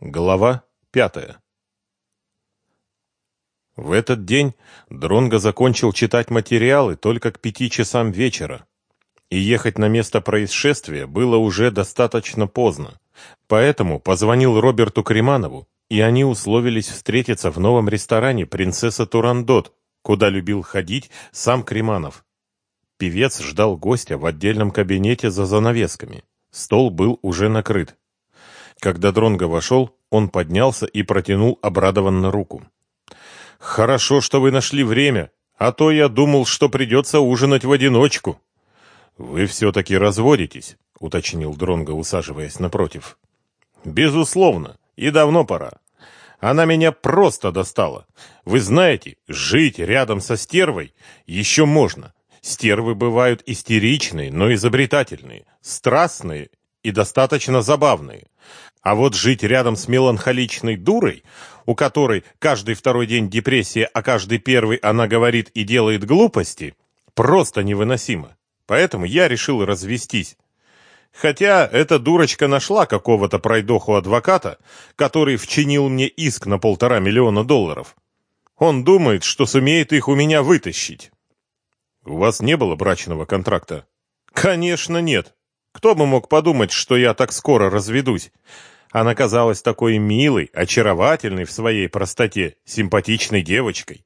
Глава пятая. В этот день Дронго закончил читать материалы только к пяти часам вечера, и ехать на место происшествия было уже достаточно поздно. Поэтому позвонил Роберту Креманову, и они условились встретиться в новом ресторане «Принцесса Турандот», куда любил ходить сам Креманов. Певец ждал гостя в отдельном кабинете за занавесками. Стол был уже накрыт. Когда Дронго вошел, он поднялся и протянул обрадованно руку. «Хорошо, что вы нашли время, а то я думал, что придется ужинать в одиночку». «Вы все-таки разводитесь», — уточнил Дронго, усаживаясь напротив. «Безусловно, и давно пора. Она меня просто достала. Вы знаете, жить рядом со стервой еще можно. Стервы бывают истеричные, но изобретательные, страстные и достаточно забавные. А вот жить рядом с меланхоличной дурой, у которой каждый второй день депрессия, а каждый первый она говорит и делает глупости, просто невыносимо. Поэтому я решил развестись. Хотя эта дурочка нашла какого-то пройдоху-адвоката, который вчинил мне иск на полтора миллиона долларов. Он думает, что сумеет их у меня вытащить. У вас не было брачного контракта? Конечно, нет. Кто бы мог подумать, что я так скоро разведусь? Она казалась такой милой, очаровательной в своей простоте, симпатичной девочкой.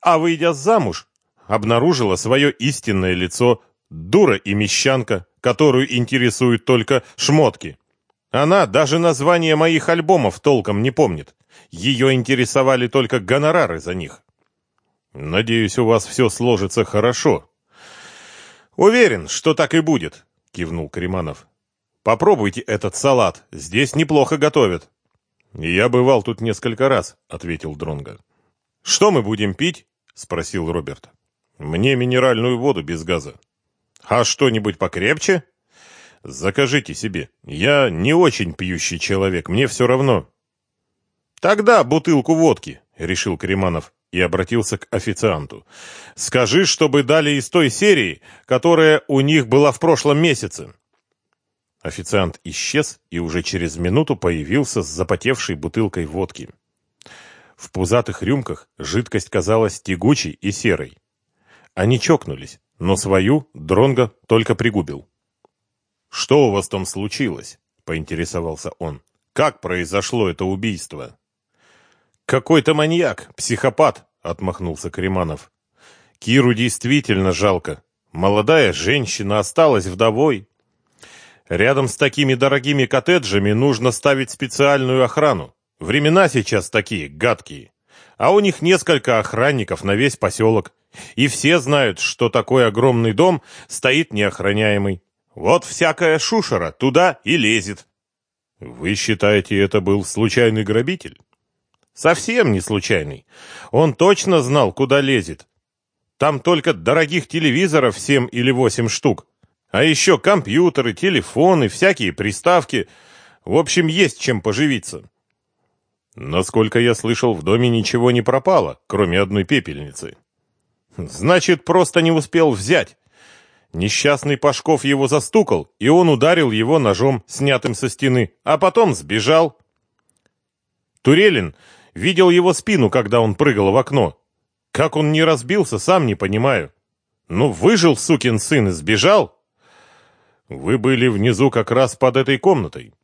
А выйдя замуж, обнаружила свое истинное лицо, дура и мещанка, которую интересуют только шмотки. Она даже название моих альбомов толком не помнит. Ее интересовали только гонорары за них. Надеюсь, у вас все сложится хорошо. Уверен, что так и будет, кивнул Креманов. Попробуйте этот салат, здесь неплохо готовят. Я бывал тут несколько раз, ответил Дронга. Что мы будем пить? спросил Роберт. Мне минеральную воду без газа. А что-нибудь покрепче? Закажите себе. Я не очень пьющий человек, мне все равно. Тогда бутылку водки, решил Креманов и обратился к официанту. Скажи, чтобы дали из той серии, которая у них была в прошлом месяце. Официант исчез и уже через минуту появился с запотевшей бутылкой водки. В пузатых рюмках жидкость казалась тягучей и серой. Они чокнулись, но свою Дронго только пригубил. «Что у вас там случилось?» — поинтересовался он. «Как произошло это убийство?» «Какой-то маньяк, психопат!» — отмахнулся Креманов. «Киру действительно жалко. Молодая женщина осталась вдовой, Рядом с такими дорогими коттеджами нужно ставить специальную охрану. Времена сейчас такие, гадкие. А у них несколько охранников на весь поселок. И все знают, что такой огромный дом стоит неохраняемый. Вот всякая шушера туда и лезет. Вы считаете, это был случайный грабитель? Совсем не случайный. Он точно знал, куда лезет. Там только дорогих телевизоров семь или восемь штук. А еще компьютеры, телефоны, всякие приставки. В общем, есть чем поживиться. Насколько я слышал, в доме ничего не пропало, кроме одной пепельницы. Значит, просто не успел взять. Несчастный Пашков его застукал, и он ударил его ножом, снятым со стены, а потом сбежал. Турелин видел его спину, когда он прыгал в окно. Как он не разбился, сам не понимаю. Ну, выжил сукин сын и сбежал. Вы были внизу как раз под этой комнатой.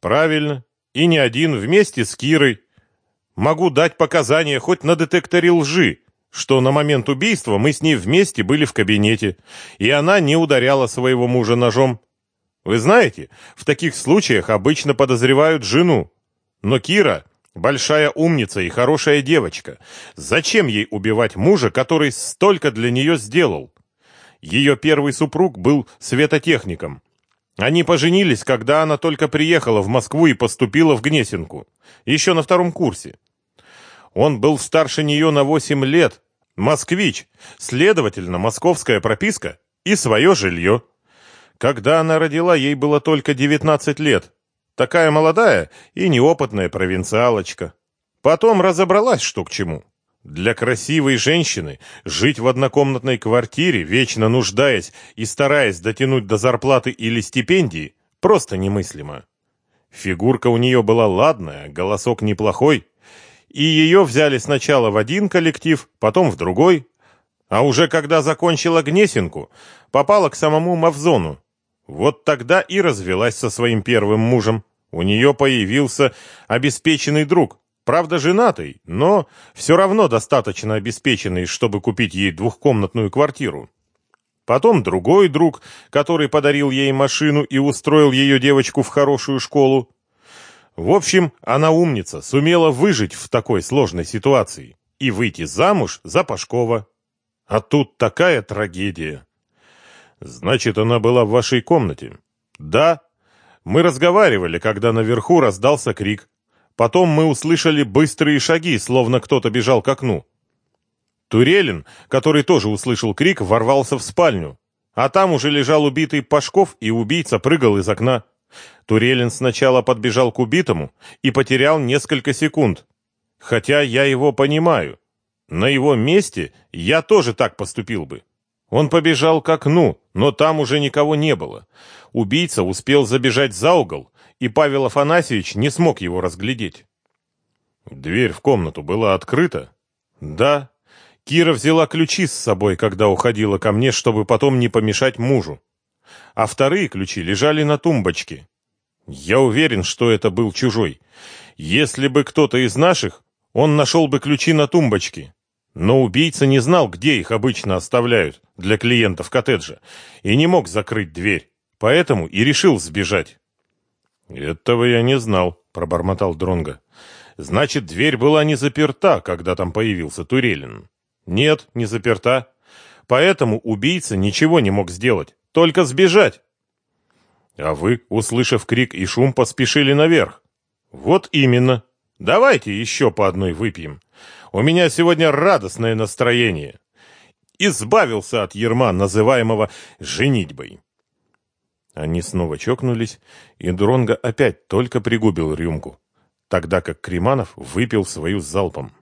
Правильно. И не один вместе с Кирой. Могу дать показания хоть на детекторе лжи, что на момент убийства мы с ней вместе были в кабинете, и она не ударяла своего мужа ножом. Вы знаете, в таких случаях обычно подозревают жену. Но Кира большая умница и хорошая девочка. Зачем ей убивать мужа, который столько для нее сделал? Ее первый супруг был светотехником. Они поженились, когда она только приехала в Москву и поступила в Гнесинку, еще на втором курсе. Он был старше нее на 8 лет, москвич, следовательно, московская прописка и свое жилье. Когда она родила, ей было только 19 лет. Такая молодая и неопытная провинциалочка. Потом разобралась, что к чему. Для красивой женщины жить в однокомнатной квартире, вечно нуждаясь и стараясь дотянуть до зарплаты или стипендии, просто немыслимо. Фигурка у нее была ладная, голосок неплохой, и ее взяли сначала в один коллектив, потом в другой, а уже когда закончила Гнесинку, попала к самому Мавзону. Вот тогда и развелась со своим первым мужем. У нее появился обеспеченный друг, правда женатый, но все равно достаточно обеспеченный, чтобы купить ей двухкомнатную квартиру. Потом другой друг, который подарил ей машину и устроил ее девочку в хорошую школу. В общем, она умница, сумела выжить в такой сложной ситуации и выйти замуж за Пашкова. А тут такая трагедия. Значит, она была в вашей комнате? Да. Мы разговаривали, когда наверху раздался крик. Потом мы услышали быстрые шаги, словно кто-то бежал к окну. Турелин, который тоже услышал крик, ворвался в спальню. А там уже лежал убитый Пашков, и убийца прыгал из окна. Турелин сначала подбежал к убитому и потерял несколько секунд. Хотя я его понимаю. На его месте я тоже так поступил бы. Он побежал к окну, но там уже никого не было. Убийца успел забежать за угол, и Павел Афанасьевич не смог его разглядеть. Дверь в комнату была открыта? Да. Кира взяла ключи с собой, когда уходила ко мне, чтобы потом не помешать мужу. А вторые ключи лежали на тумбочке. Я уверен, что это был чужой. Если бы кто-то из наших, он нашел бы ключи на тумбочке. Но убийца не знал, где их обычно оставляют для клиентов коттеджа, и не мог закрыть дверь, поэтому и решил сбежать. «Этого я не знал», — пробормотал Дронга. «Значит, дверь была не заперта, когда там появился Турелин?» «Нет, не заперта. Поэтому убийца ничего не мог сделать, только сбежать». «А вы, услышав крик и шум, поспешили наверх?» «Вот именно. Давайте еще по одной выпьем. У меня сегодня радостное настроение. Избавился от ерма, называемого женитьбой. Они снова чокнулись, и Дронго опять только пригубил рюмку, тогда как Креманов выпил свою залпом.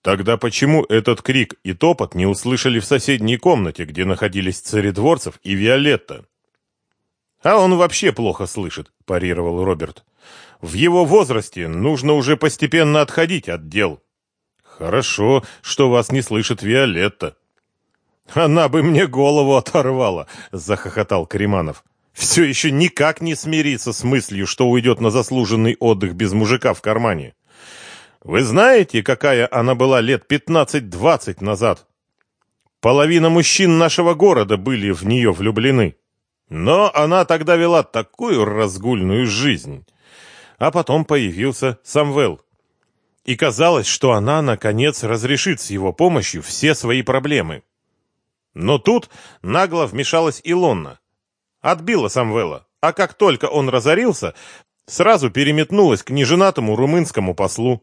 Тогда почему этот крик и топот не услышали в соседней комнате, где находились царедворцев и Виолетта? А он вообще плохо слышит, парировал Роберт. В его возрасте нужно уже постепенно отходить от дел. Хорошо, что вас не слышит Виолетта. Она бы мне голову оторвала, захохотал Кариманов. Все еще никак не смирится с мыслью, что уйдет на заслуженный отдых без мужика в кармане. Вы знаете, какая она была лет пятнадцать-двадцать назад? Половина мужчин нашего города были в нее влюблены. Но она тогда вела такую разгульную жизнь. А потом появился Самвел. И казалось, что она, наконец, разрешит с его помощью все свои проблемы. Но тут нагло вмешалась Илонна. Отбила Самвела, а как только он разорился, сразу переметнулась к неженатому румынскому послу.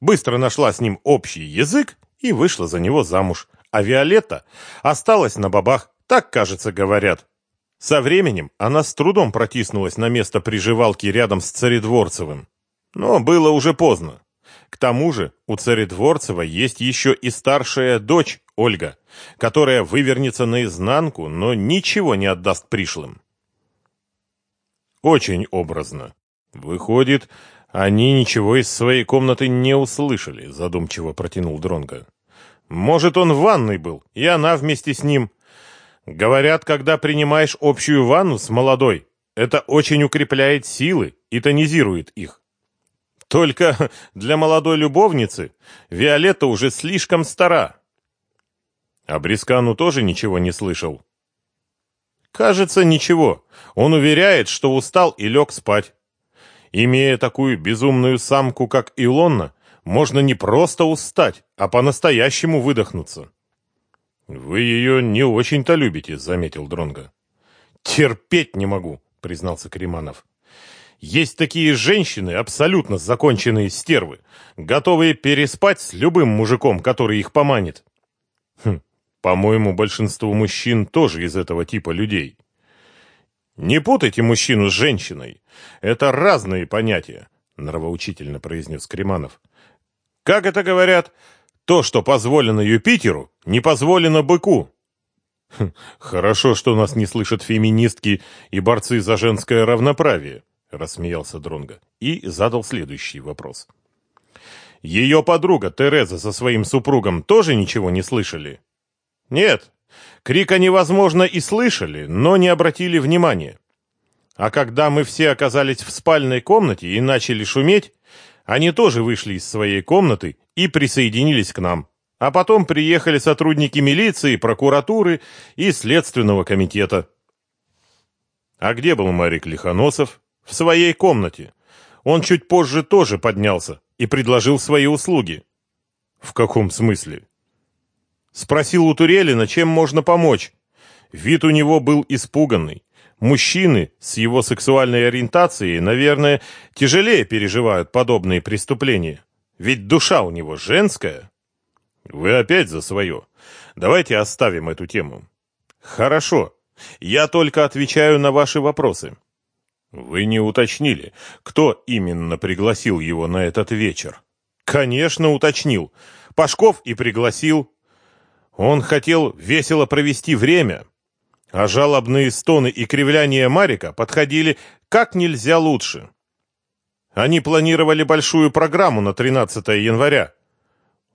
Быстро нашла с ним общий язык и вышла за него замуж. А Виолетта осталась на бабах, так, кажется, говорят. Со временем она с трудом протиснулась на место приживалки рядом с Царедворцевым. Но было уже поздно. К тому же у Царедворцева есть еще и старшая дочь Ольга, которая вывернется наизнанку, но ничего не отдаст пришлым. Очень образно. Выходит, они ничего из своей комнаты не услышали, задумчиво протянул Дронга. Может, он в ванной был, и она вместе с ним. Говорят, когда принимаешь общую ванну с молодой, это очень укрепляет силы и тонизирует их. Только для молодой любовницы Виолетта уже слишком стара. А Брискану тоже ничего не слышал. Кажется, ничего. Он уверяет, что устал и лег спать. Имея такую безумную самку, как Илонна, можно не просто устать, а по-настоящему выдохнуться. Вы ее не очень-то любите, заметил Дронга. Терпеть не могу, признался Креманов. Есть такие женщины, абсолютно законченные стервы, готовые переспать с любым мужиком, который их поманит. Хм, по-моему, большинство мужчин тоже из этого типа людей. Не путайте мужчину с женщиной. Это разные понятия, нравоучительно произнес Креманов. Как это говорят, то, что позволено Юпитеру, не позволено быку. Хм, хорошо, что нас не слышат феминистки и борцы за женское равноправие, рассмеялся Дронга и задал следующий вопрос. Ее подруга Тереза со своим супругом тоже ничего не слышали? Нет. Крик они, возможно, и слышали, но не обратили внимания. А когда мы все оказались в спальной комнате и начали шуметь, они тоже вышли из своей комнаты и присоединились к нам. А потом приехали сотрудники милиции, прокуратуры и следственного комитета. А где был Марик Лихоносов? В своей комнате. Он чуть позже тоже поднялся и предложил свои услуги. В каком смысле? Спросил у Турелина, чем можно помочь. Вид у него был испуганный. Мужчины с его сексуальной ориентацией, наверное, тяжелее переживают подобные преступления. Ведь душа у него женская. Вы опять за свое. Давайте оставим эту тему. Хорошо. Я только отвечаю на ваши вопросы. Вы не уточнили, кто именно пригласил его на этот вечер? Конечно, уточнил. Пашков и пригласил. Он хотел весело провести время, а жалобные стоны и кривляния Марика подходили как нельзя лучше. Они планировали большую программу на 13 января.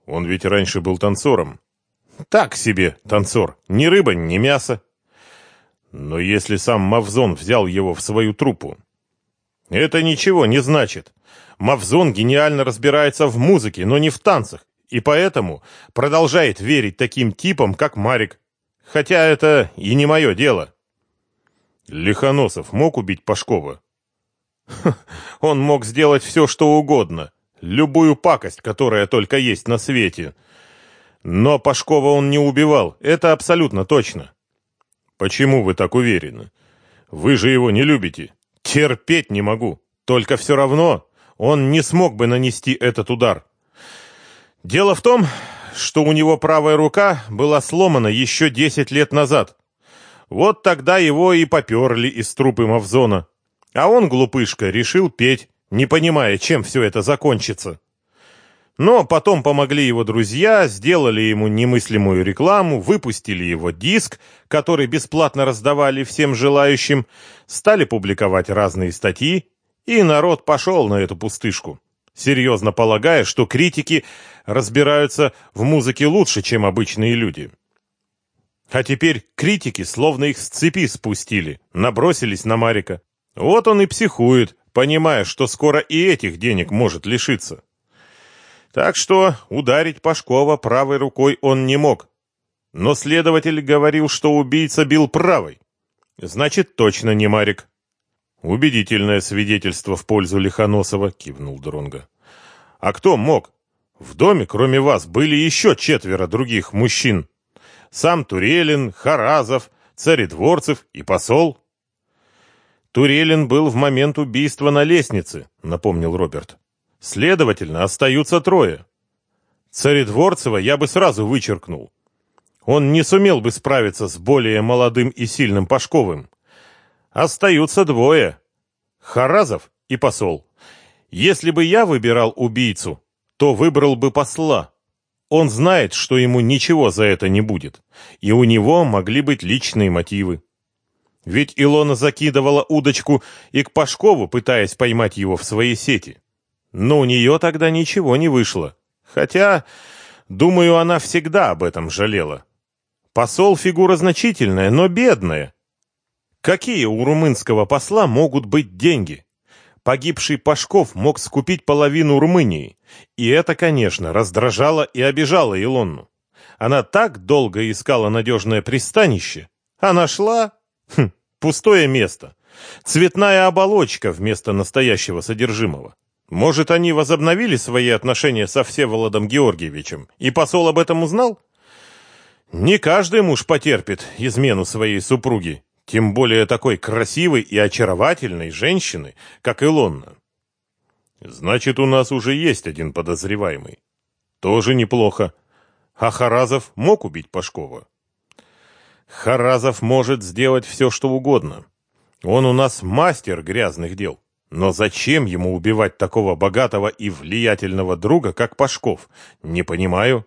Он ведь раньше был танцором. Так себе танцор, ни рыба, ни мясо. Но если сам Мавзон взял его в свою труппу, это ничего не значит. Мавзон гениально разбирается в музыке, но не в танцах, и поэтому продолжает верить таким типам, как Марик. Хотя это и не мое дело. Лихоносов мог убить Пашкова? Он мог сделать все, что угодно, любую пакость, которая только есть на свете. Но Пашкова он не убивал, это абсолютно точно. Почему вы так уверены? Вы же его не любите. Терпеть не могу. Только все равно он не смог бы нанести этот удар. Дело в том, что у него правая рука была сломана еще 10 лет назад. Вот тогда его и поперли из трупы Мавзона. А он, глупышка, решил петь, не понимая, чем все это закончится. Но потом помогли его друзья, сделали ему немыслимую рекламу, выпустили его диск, который бесплатно раздавали всем желающим, стали публиковать разные статьи, и народ пошел на эту пустышку, серьезно полагая, что критики разбираются в музыке лучше, чем обычные люди. А теперь критики словно их с цепи спустили, набросились на Марика. Вот он и психует, понимая, что скоро и этих денег может лишиться. Так что ударить Пашкова правой рукой он не мог. Но следователь говорил, что убийца бил правой. Значит, точно не Марик. Убедительное свидетельство в пользу Лихоносова, кивнул Дронга. А кто мог? В доме, кроме вас, были еще четверо других мужчин. Сам Турелин, Харазов, Царедворцев и посол. Турелин был в момент убийства на лестнице, напомнил Роберт. Следовательно, остаются трое. Царедворцева я бы сразу вычеркнул. Он не сумел бы справиться с более молодым и сильным Пашковым. Остаются двое. Харазов и посол. Если бы я выбирал убийцу, то выбрал бы посла. Он знает, что ему ничего за это не будет, и у него могли быть личные мотивы. Ведь Илона закидывала удочку и к Пашкову, пытаясь поймать его в свои сети. Но у нее тогда ничего не вышло. Хотя, думаю, она всегда об этом жалела. Посол фигура значительная, но бедная. Какие у румынского посла могут быть деньги? Погибший Пашков мог скупить половину Румынии, и это, конечно, раздражало и обижало Илонну. Она так долго искала надежное пристанище, а нашла... Хм, пустое место. Цветная оболочка вместо настоящего содержимого. Может, они возобновили свои отношения со Всеволодом Георгиевичем, и посол об этом узнал? Не каждый муж потерпит измену своей супруги, тем более такой красивой и очаровательной женщины, как Илонна. Значит, у нас уже есть один подозреваемый. Тоже неплохо. А Харазов мог убить Пашкова? Харазов может сделать все, что угодно. Он у нас мастер грязных дел. Но зачем ему убивать такого богатого и влиятельного друга, как Пашков? Не понимаю.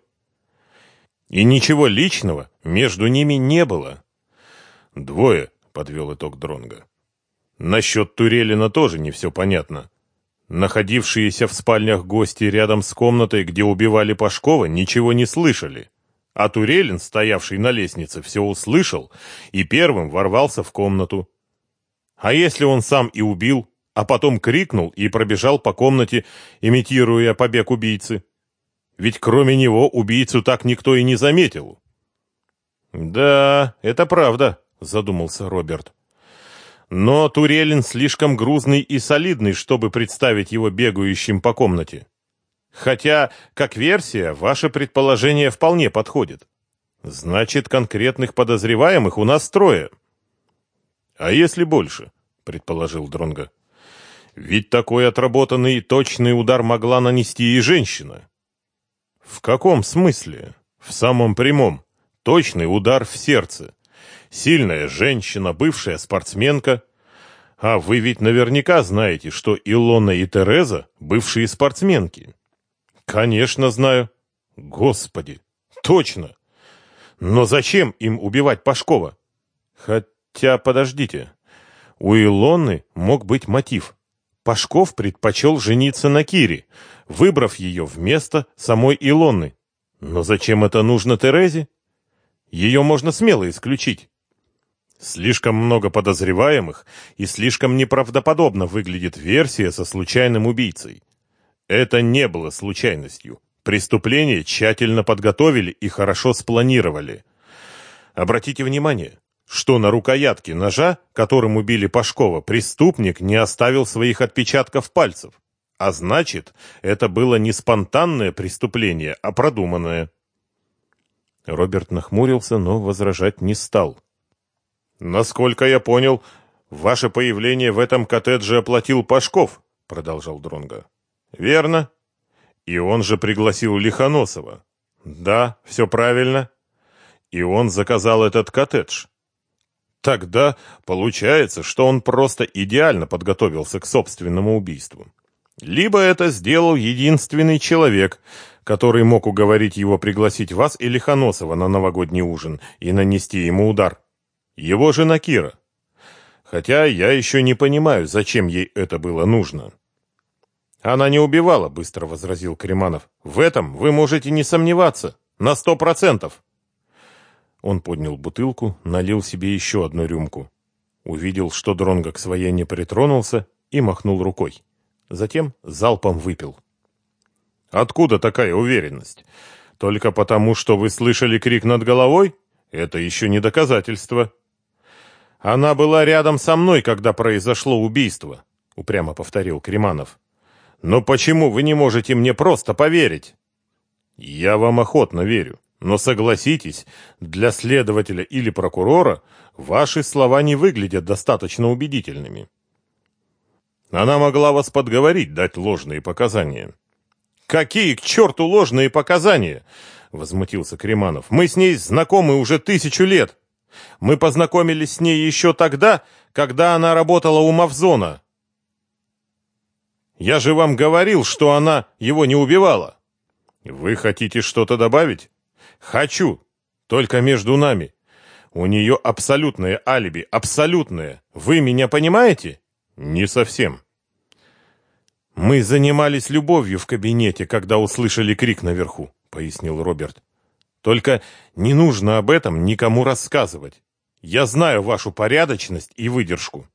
И ничего личного между ними не было. Двое, подвел итог Дронга. Насчет Турелина тоже не все понятно. Находившиеся в спальнях гости рядом с комнатой, где убивали Пашкова, ничего не слышали. А Турелин, стоявший на лестнице, все услышал и первым ворвался в комнату. А если он сам и убил, а потом крикнул и пробежал по комнате, имитируя побег убийцы? Ведь кроме него убийцу так никто и не заметил. «Да, это правда», — задумался Роберт. «Но Турелин слишком грузный и солидный, чтобы представить его бегающим по комнате. Хотя, как версия, ваше предположение вполне подходит. Значит, конкретных подозреваемых у нас трое». «А если больше?» — предположил Дронга. «Ведь такой отработанный и точный удар могла нанести и женщина». «В каком смысле?» «В самом прямом», Точный удар в сердце. Сильная женщина, бывшая спортсменка. А вы ведь наверняка знаете, что Илона и Тереза – бывшие спортсменки. Конечно, знаю. Господи, точно. Но зачем им убивать Пашкова? Хотя, подождите. У Илоны мог быть мотив. Пашков предпочел жениться на Кире, выбрав ее вместо самой Илоны. Но зачем это нужно Терезе? Ее можно смело исключить. Слишком много подозреваемых и слишком неправдоподобно выглядит версия со случайным убийцей. Это не было случайностью. Преступление тщательно подготовили и хорошо спланировали. Обратите внимание, что на рукоятке ножа, которым убили Пашкова, преступник не оставил своих отпечатков пальцев. А значит, это было не спонтанное преступление, а продуманное. Роберт нахмурился, но возражать не стал. «Насколько я понял, ваше появление в этом коттедже оплатил Пашков», — продолжал Дронга. «Верно. И он же пригласил Лихоносова». «Да, все правильно. И он заказал этот коттедж». Тогда получается, что он просто идеально подготовился к собственному убийству. Либо это сделал единственный человек, который мог уговорить его пригласить вас или Ханосова на новогодний ужин и нанести ему удар. Его жена Кира. Хотя я еще не понимаю, зачем ей это было нужно. Она не убивала, быстро возразил Креманов. В этом вы можете не сомневаться. На сто процентов. Он поднял бутылку, налил себе еще одну рюмку. Увидел, что Дронго к своей не притронулся и махнул рукой. Затем залпом выпил. Откуда такая уверенность? Только потому, что вы слышали крик над головой? Это еще не доказательство. Она была рядом со мной, когда произошло убийство, упрямо повторил Креманов. Но почему вы не можете мне просто поверить? Я вам охотно верю, но согласитесь, для следователя или прокурора ваши слова не выглядят достаточно убедительными. Она могла вас подговорить дать ложные показания. «Какие к черту ложные показания?» — возмутился Креманов. «Мы с ней знакомы уже тысячу лет. Мы познакомились с ней еще тогда, когда она работала у Мавзона. Я же вам говорил, что она его не убивала. Вы хотите что-то добавить? Хочу. Только между нами. У нее абсолютное алиби, абсолютное. Вы меня понимаете? Не совсем. Мы занимались любовью в кабинете, когда услышали крик наверху, пояснил Роберт. Только не нужно об этом никому рассказывать. Я знаю вашу порядочность и выдержку.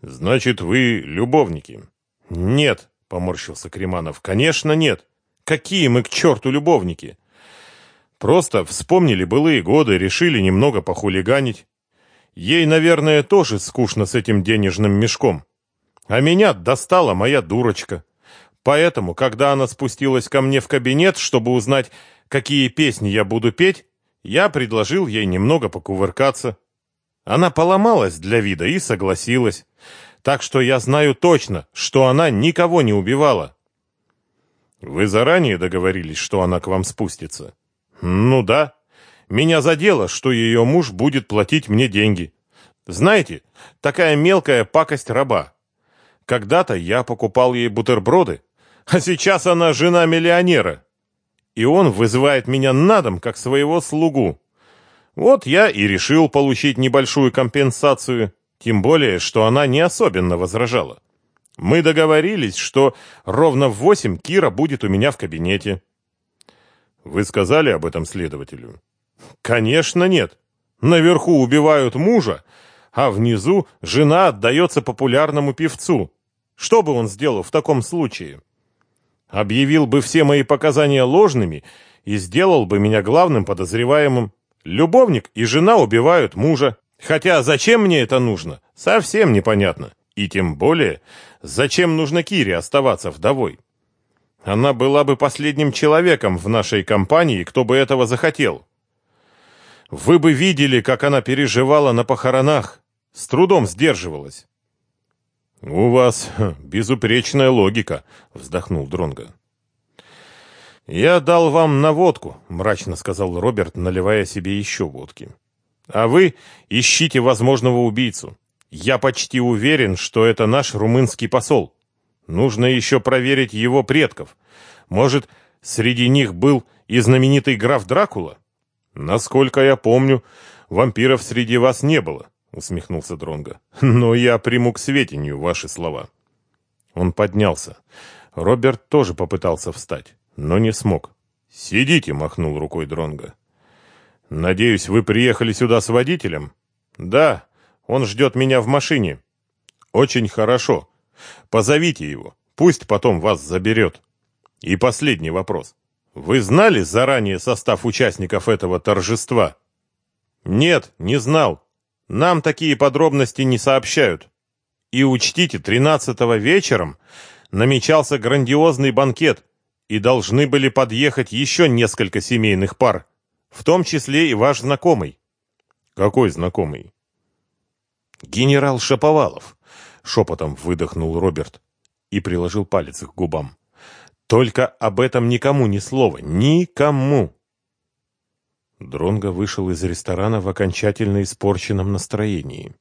Значит, вы любовники? Нет, поморщился Креманов. Конечно, нет. Какие мы к черту любовники? Просто вспомнили былые годы, решили немного похулиганить. Ей, наверное, тоже скучно с этим денежным мешком. А меня достала моя дурочка. Поэтому, когда она спустилась ко мне в кабинет, чтобы узнать, какие песни я буду петь, я предложил ей немного покувыркаться. Она поломалась для вида и согласилась. Так что я знаю точно, что она никого не убивала. Вы заранее договорились, что она к вам спустится? Ну да. Меня задело, что ее муж будет платить мне деньги. Знаете, такая мелкая пакость раба. Когда-то я покупал ей бутерброды, а сейчас она жена миллионера. И он вызывает меня на дом, как своего слугу. Вот я и решил получить небольшую компенсацию. Тем более, что она не особенно возражала. Мы договорились, что ровно в восемь Кира будет у меня в кабинете. Вы сказали об этом следователю? Конечно, нет. Наверху убивают мужа, а внизу жена отдается популярному певцу. Что бы он сделал в таком случае? Объявил бы все мои показания ложными и сделал бы меня главным подозреваемым. Любовник и жена убивают мужа. Хотя зачем мне это нужно, совсем непонятно. И тем более, зачем нужно Кире оставаться вдовой? Она была бы последним человеком в нашей компании, кто бы этого захотел. Вы бы видели, как она переживала на похоронах, с трудом сдерживалась. У вас безупречная логика, вздохнул Дронга. Я дал вам наводку, мрачно сказал Роберт, наливая себе еще водки. А вы ищите возможного убийцу. Я почти уверен, что это наш румынский посол. Нужно еще проверить его предков. Может, среди них был и знаменитый граф Дракула? Насколько я помню, вампиров среди вас не было, усмехнулся Дронга. Но я приму к сведению ваши слова. Он поднялся. Роберт тоже попытался встать, но не смог. Сидите, махнул рукой Дронга. Надеюсь, вы приехали сюда с водителем? Да, он ждет меня в машине. Очень хорошо. Позовите его. Пусть потом вас заберет. И последний вопрос. Вы знали заранее состав участников этого торжества? Нет, не знал. Нам такие подробности не сообщают. И учтите, 13-го вечером намечался грандиозный банкет, и должны были подъехать еще несколько семейных пар, в том числе и ваш знакомый. Какой знакомый? Генерал Шаповалов, шепотом выдохнул Роберт и приложил палец к губам. Только об этом никому ни слова, никому. Дронго вышел из ресторана в окончательно испорченном настроении.